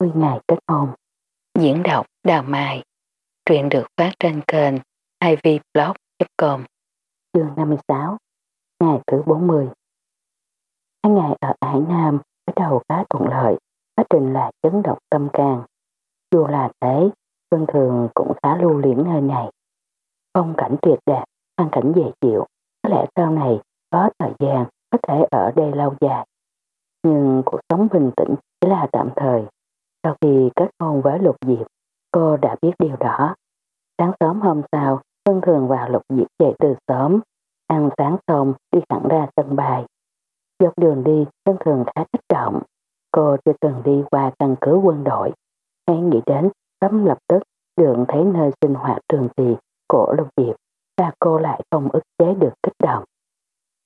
10 ngày kết hôn. Diễn đọc Đào Mai Truyện được phát trên kênh ivblog.com Chương 56 Ngày thứ 40 Hai ngày ở Hải Nam bắt đầu khá thuận lợi, quá trình là chấn động tâm can. Dù là thế, Vân Thường cũng khá lưu luyến nơi này. Phong cảnh tuyệt đẹp, hoàn cảnh dễ chịu, có lẽ sau này có thời gian có thể ở đây lâu dài. Nhưng cuộc sống bình tĩnh chỉ là tạm thời. Sau khi kết hôn với Lục Diệp, cô đã biết điều đó. Sáng sớm hôm sau, Vân Thường và Lục Diệp dậy từ sớm, ăn sáng xong đi thẳng ra sân bay. Dọc đường đi, Vân Thường khá kích động. Cô chưa từng đi qua căn cứ quân đội. ngay nghĩ đến, tấm lập tức đường thấy nơi sinh hoạt trường kỳ của Lục Diệp và cô lại không ức chế được kích động.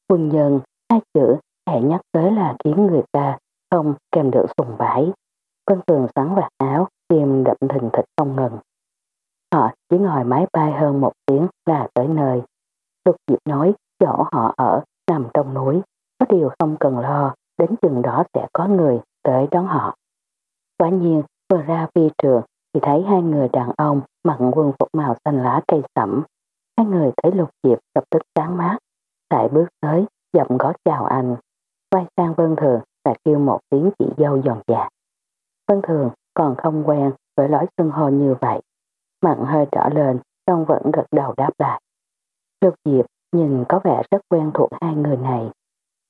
Quân nhân, hai chữ hãy nhắc tới là khiến người ta không kèm được sùng bái. Vân Thường sắn vạt áo, tim đậm thình thịch không ngừng. Họ chỉ ngồi máy bay hơn một tiếng là tới nơi. Lục Diệp nói chỗ họ ở nằm trong núi, có điều không cần lo, đến chừng đó sẽ có người tới đón họ. Quả nhiên, vừa ra phi trường thì thấy hai người đàn ông mặc quân phục màu xanh lá cây sẫm. Hai người thấy Lục Diệp lập tức sáng mát, lại bước tới, giọng gót chào anh. Quay sang Vân Thường lại kêu một tiếng chị dâu giòn dạ. Vân Thường còn không quen với lối xưng hô như vậy. Mặn hơi trở lên, song vẫn gật đầu đáp lại. Lục Diệp nhìn có vẻ rất quen thuộc hai người này.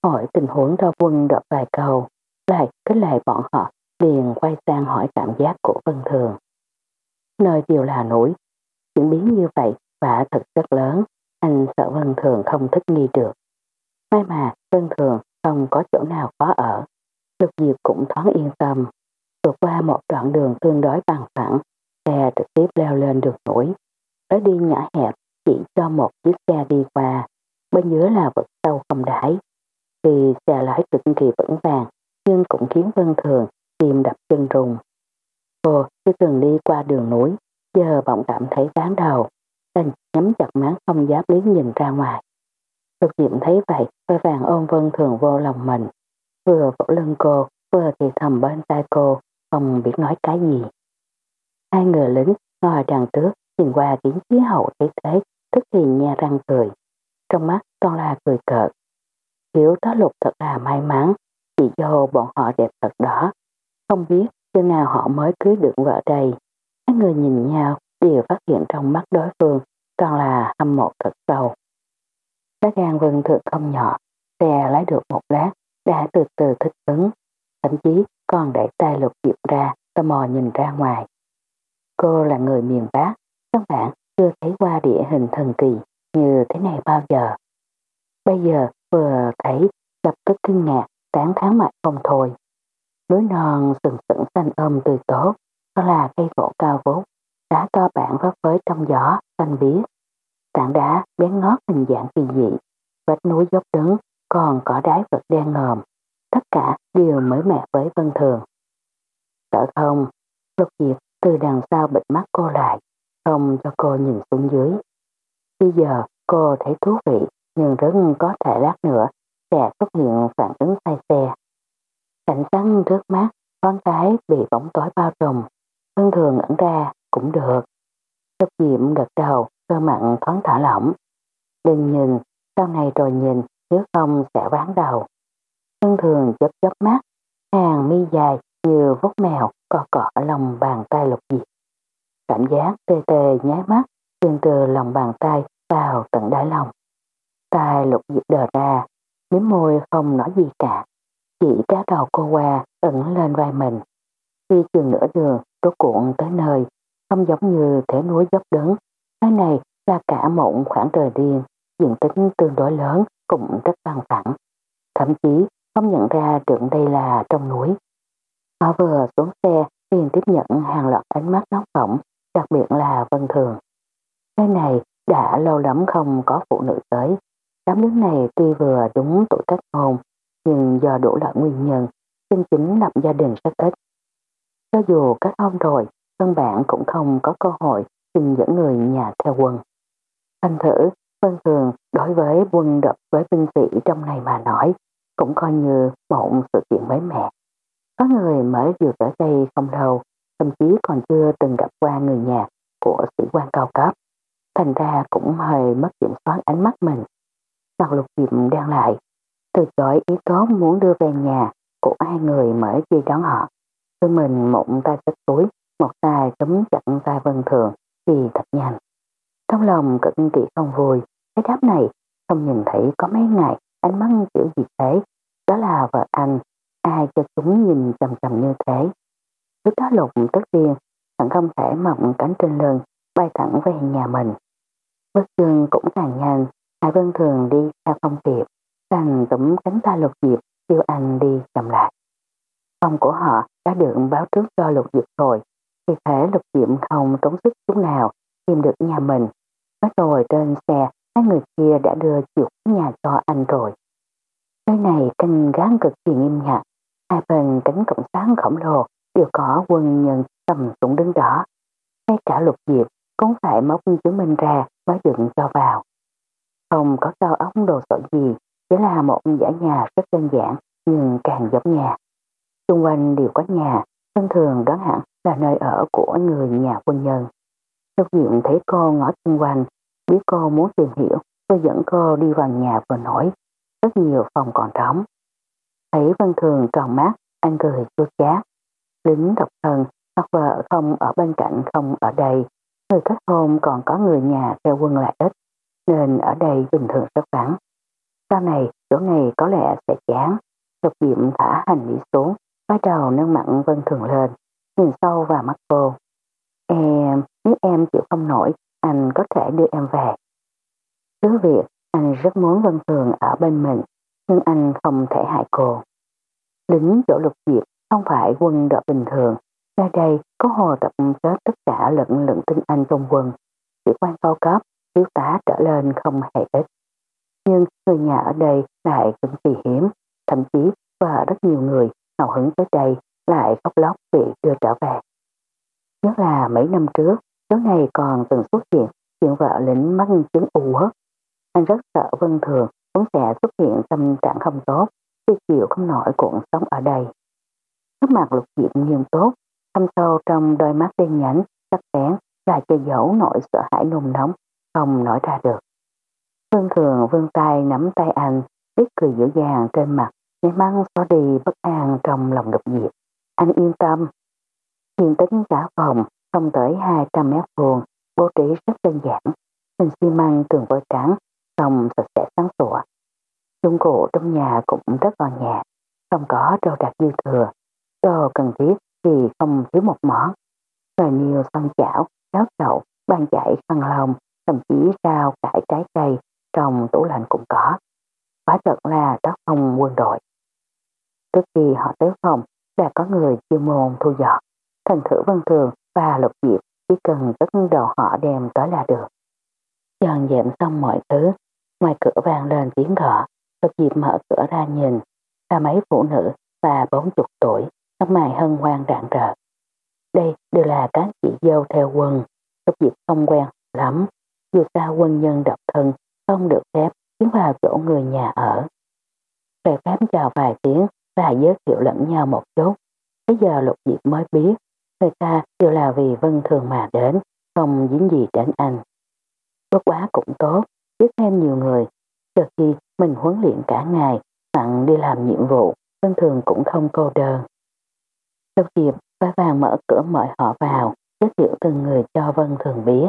Hỏi tình huống đo quân đọc vài câu, lại kết lại bọn họ, liền quay sang hỏi cảm giác của Vân Thường. Nơi đều là núi, chuyển biến như vậy và thật rất lớn, anh sợ Vân Thường không thích nghi được. May mà Vân Thường không có chỗ nào khó ở. Lục Diệp cũng thoáng yên tâm. Vượt qua một đoạn đường tương đối bằng phẳng, xe trực tiếp leo lên đường núi. Lối đi nhỏ hẹp, chỉ cho một chiếc xe đi qua, bên dưới là vực sâu không đáy. thì xe lái cực kỳ vững vàng, nhưng cũng khiến Vân Thường tim đập chân rùng. Cô chưa từng đi qua đường núi, giờ bỗng cảm thấy ván đầu, đành nhắm chặt máng không dám liếc nhìn ra ngoài. Lục Diệm thấy vậy, vội vàng ôm Vân Thường vô lòng mình, vừa vỗ lưng cô, vừa thì thầm bên tai cô, không biết nói cái gì. Hai người lính ngồi đằng trước, nhìn qua kiến chí hậu thấy thế, tức thì nha răng cười. Trong mắt toàn là cười cợt. Hiểu đó lục thật là may mắn, chị dâu bọn họ đẹp thật đó. Không biết chừng nào họ mới cưới được vợ đây. Hai người nhìn nhau đều phát hiện trong mắt đối phương toàn là hâm mộ thật sâu. Lá gan vân thượng không nhỏ, xe lái được một lát, đã từ từ thích ứng, thậm chí còn đẩy tay lục diệp ra, tò mò nhìn ra ngoài. Cô là người miền Bắc, các bạn chưa thấy qua địa hình thần kỳ như thế này bao giờ. Bây giờ vừa thấy lập tức kinh ngạc, tán thán mặt không thôi. Núi non sừng sững xanh ôm tươi tốt, đó là cây gỗ cao vút, đá to bản vấp với trong gió, xanh biếc. Tảng đá bén ngót hình dạng kỳ dị, vách núi dốc đứng, còn cỏ đáy vật đen ngòm. Tất cả đều mới mẻ với Vân Thường. Sợ không, lục diệp từ đằng sau bịt mắt cô lại, không cho cô nhìn xuống dưới. Bây giờ cô thấy thú vị, nhưng rất có thể lát nữa sẽ xuất hiện phản ứng say xe. Cảnh sáng trước mắt, con cái bị bóng tối bao trùm, Vân Thường ẩn ra cũng được. Lục diệp gật đầu, cơ mặn thoáng thả lỏng. Đừng nhìn, sau này rồi nhìn, nếu không sẽ ván đầu. Thân Thường chớp chớp mắt, hàng mi dài như vút mèo cọ cọ lòng bàn tay lục diệp. Cảm giác tê tê nháy mắt, truyền từ lòng bàn tay vào tận đáy lòng. tay lục diệp đờ ra, miếng môi không nói gì cả. Chỉ cá đầu cô qua, ẩn lên vai mình. Khi chừng nửa đường, rốt cuộn tới nơi, không giống như thể núi dốc đứng. Cái này là cả một khoảng trời riêng, diện tích tương đối lớn, cũng rất bằng phẳng. Thậm chí không nhận ra được đây là trong núi. Họ vừa xuống xe liền tiếp nhận hàng loạt ánh mắt nóng bỏng, đặc biệt là Vân Thường. Nơi này đã lâu lắm không có phụ nữ tới. Đám đứa này tuy vừa đúng tuổi kết hôn, nhưng do đủ loại nguyên nhân, chân chính lập gia đình rất ít. Cho dù kết hôn rồi, thân bạn cũng không có cơ hội xin dẫn người nhà theo quân. Thành thử, Vân Thường đối với quân đội với binh sĩ trong này mà nói, cũng coi như một sự kiện mới mẻ. Có người mới vừa tới đây không lâu, thậm chí còn chưa từng gặp qua người nhà của sĩ quan cao cấp. Thành ra cũng hơi mất kiểm soát ánh mắt mình. Mặt lục diệm đang lại, từ chối ý tốt muốn đưa về nhà của hai người mới đi đón họ. Tư mình một tay xách túi, một tay túm chặn tay vân thường thì thật nhanh. Trong lòng cực kỳ không vui, cái đáp này không nhìn thấy có mấy ngày ánh mắt kiểu gì thế. Đó là vợ anh, ai cho chúng nhìn chầm chầm như thế. Lúc đó lục tất điên, thằng không thể mộng cánh trên lưng, bay thẳng về nhà mình. Bước chân cũng càng nhanh, Hải Vân Thường đi theo không kịp, đành túm cánh tay lục diệp, kêu anh đi chậm lại. Phòng của họ đã được báo trước cho lục diệp rồi, vì thế lục diệp không tốn sức chút nào tìm được nhà mình. Nói rồi trên xe, hai người kia đã đưa chìa khóa nhà cho anh rồi. Nơi này canh gác cực kỳ nghiêm ngặt, hai bên cánh cổng sáng khổng lồ đều có quân nhân cầm súng đứng đó. Ngay cả lục diệp cũng phải móc chứng minh ra mới được cho vào. Không có cao ống đồ sộ gì, chỉ là một giả nhà rất đơn giản nhưng càng giống nhà. Xung quanh đều có nhà, thông thường đoán hẳn là nơi ở của người nhà quân nhân. Lục Diệm thấy cô ngó xung quanh, biết cô muốn tìm hiểu, tôi dẫn cô đi vào nhà vừa nổi. Rất nhiều phòng còn trống. Thấy Vân Thường tròn mắt, anh cười chua chát. Lính độc thân, hoặc vợ không ở bên cạnh không ở đây. Người kết hôn còn có người nhà theo quân lại ít, nên ở đây bình thường rất vắng. Sau này, chỗ này có lẽ sẽ chán. Lục Diệm thả hành lý xuống, bắt đầu nâng mặn Vân Thường lên, nhìn sâu vào mắt cô. Em, nếu em chịu không nổi, anh có thể đưa em về. Cứ việc, rất muốn Vân Thường ở bên mình, nhưng anh không thể hại cô. Lính chỗ lục diệp không phải quân đội bình thường. Ra đây có hồ tập kết tất cả lực lượng tinh anh trong quân. Sĩ quan cao cấp, thiếu tá trở lên không hề ít. Nhưng người nhà ở đây lại cực kỳ hiếm, thậm chí và rất nhiều người hào hứng tới đây lại khóc lóc bị đưa trở về. Nhất là mấy năm trước, chỗ này còn từng xuất hiện chuyện vợ lính mắc chứng u hất. Anh rất sợ Vân Thường cũng sẽ xuất hiện tâm trạng không tốt khi chịu không nổi cuộc sống ở đây. Nước mặt lục diệp nghiêm tốt, thâm sâu trong đôi mắt đen nhánh, sắc bén là che giấu nỗi sợ hãi nôn nóng, không nổi ra được. Vân Thường vươn tay nắm tay anh, biết cười dễ dàng trên mặt, nhảy măng xóa đi bất an trong lòng lục diệp. Anh yên tâm. Diện tính cả phòng không tới 200 mét vuông, bố trí rất đơn giản. Hình xi măng tường vôi trắng, xong sạch sẽ sáng sủa. Dụng cụ trong nhà cũng rất gọn nhẹ, không có đồ đạc dư thừa. Đồ cần thiết thì không thiếu một món. Rồi nhiều xong chảo, cháo chậu, bàn chải khăn lồng, thậm chí rau cải trái cây trong tủ lạnh cũng có. Quả thật là tác phong quân đội. Trước khi họ tới phòng, đã có người chuyên môn thu dọn. Thành thử Vân Thường và Lục Diệp chỉ cần tất đồ họ đem tới là được. Dọn dẹp xong mọi thứ, ngoài cửa vàng lên tiếng gõ, Lục Diệp mở cửa ra nhìn, là mấy phụ nữ và bốn chục tuổi, tóc mày hân hoan rạng rỡ. Đây đều là các chị dâu theo quân, Lục Diệp không quen lắm, dù sao quân nhân độc thân không được phép tiến vào chỗ người nhà ở. Về phép chào vài tiếng và giới thiệu lẫn nhau một chút. Bây giờ lục diệp mới biết, người ta đều là vì vân thường mà đến, không dính gì đến anh. Bất quá cũng tốt, biết thêm nhiều người, chờ khi mình huấn luyện cả ngày, mặn đi làm nhiệm vụ, vân thường cũng không cô đơn. Lục diệp và vàng mở cửa mời họ vào, giới thiệu từng người cho vân thường biết.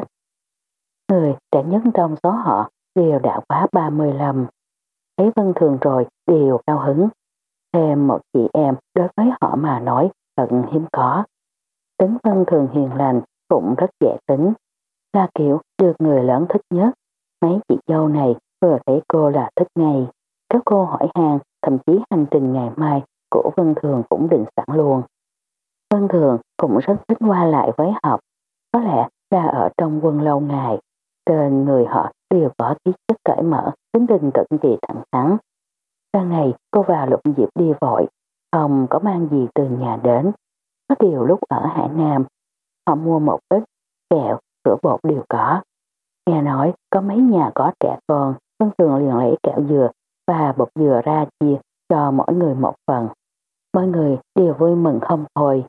Người trẻ nhất trong số họ đều đã quá 35. Thấy vân thường rồi đều cao hứng, Thêm một chị em đối với họ mà nói thật hiếm có. Tính Vân thường hiền lành cũng rất dễ tính. Là kiểu được người lớn thích nhất. Mấy chị dâu này vừa thấy cô là thích ngay. Các cô hỏi hàng, thậm chí hành trình ngày mai của Vân Thường cũng định sẵn luôn. Vân Thường cũng rất thích qua lại với học. Có lẽ là ở trong quân lâu ngày, trên người họ đều có khí chất cởi mở, tính tình cực kỳ thẳng thắn, Lần này cô và Lục Diệp đi vội, không có mang gì từ nhà đến. Có điều lúc ở Hải Nam, họ mua một ít kẹo, sữa bột đều có. Nghe nói có mấy nhà có trẻ con, Vân Thường liền lấy kẹo dừa và bột dừa ra chia cho mỗi người một phần. mọi người đều vui mừng không thôi.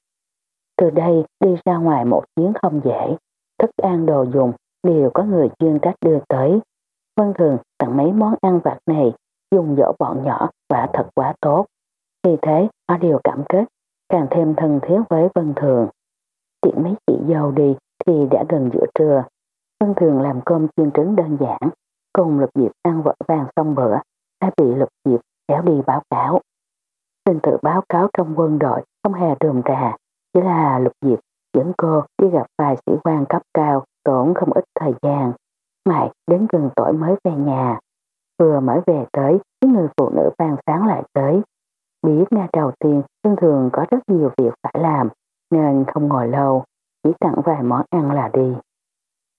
Từ đây đi ra ngoài một chuyến không dễ, thức ăn đồ dùng đều có người chuyên trách đưa tới. Vân Thường tặng mấy món ăn vặt này, dùng dỗ bọn nhỏ quả thật quá tốt. Vì thế họ đều cảm kết, càng thêm thân thiết với Vân Thường. Tiện mấy chị dâu đi thì đã gần giữa trưa. Vân Thường làm cơm chiên trứng đơn giản, cùng Lục Diệp ăn vỡ vàng xong bữa, đã bị Lục Diệp kéo đi báo cáo. Xin tự báo cáo trong quân đội không hề rườm rà, chỉ là Lục Diệp dẫn cô đi gặp vài sĩ quan cấp cao tốn không ít thời gian. Mãi đến gần tuổi mới về nhà. Vừa mới về tới, những người phụ nữ vàng sáng lại tới. Biết ngay đầu tiên, thường thường có rất nhiều việc phải làm, nên không ngồi lâu, chỉ tặng vài món ăn là đi.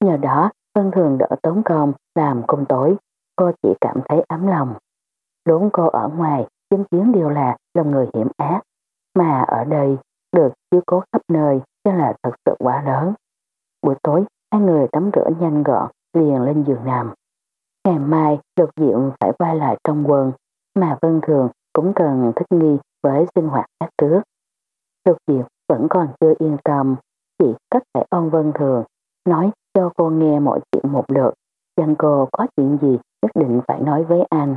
Nhờ đó, Vân Thường đỡ tốn công làm công tối, cô chỉ cảm thấy ấm lòng. Đúng cô ở ngoài, chứng kiến đều là lòng người hiểm ác, mà ở đây được chiếu cố khắp nơi cho là thật sự quá lớn. Buổi tối, hai người tắm rửa nhanh gọn, liền lên giường nằm. Ngày mai, lục diệm phải quay lại trong quân, mà Vân Thường cũng cần thích nghi với sinh hoạt khác trước. Lục diệm vẫn còn chưa yên tâm, chỉ có thể ôn Vân Thường, nói cho cô nghe mọi chuyện một lượt, rằng cô có chuyện gì nhất định phải nói với anh.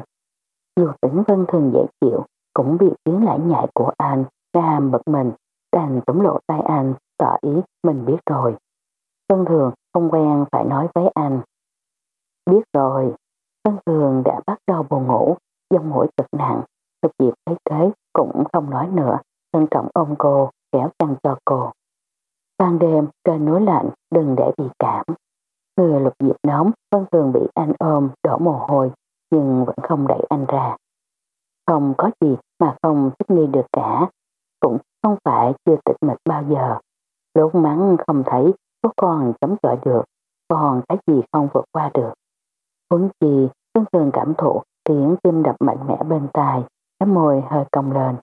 Dù tỉnh Vân Thường dễ chịu, cũng bị tiếng lãi nhại của anh ra bật mình, đành tống lộ tay anh, tỏ ý mình biết rồi. Vân Thường không quen phải nói với anh. Biết rồi, Vân Thường đã bắt đầu buồn ngủ, dòng mũi cực nặng, Lục Diệp thấy thế cũng không nói nữa, trân trọng ôm cô, kéo chăn cho cô. Ban đêm, trời núi lạnh, đừng để bị cảm. Người Lục Diệp nóng, vẫn Thường bị anh ôm, đổ mồ hôi, nhưng vẫn không đẩy anh ra. Không có gì mà không thích nghi được cả, cũng không phải chưa tịch mịch bao giờ. Lúc mắng không thấy có con chống chọi được, còn cái gì không vượt qua được. Huống chi, vẫn Thường cảm thụ tiếng tim đập mạnh mẽ bên tai, cái môi hơi cong lên.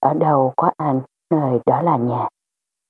Ở đâu có anh, nơi đó là nhà.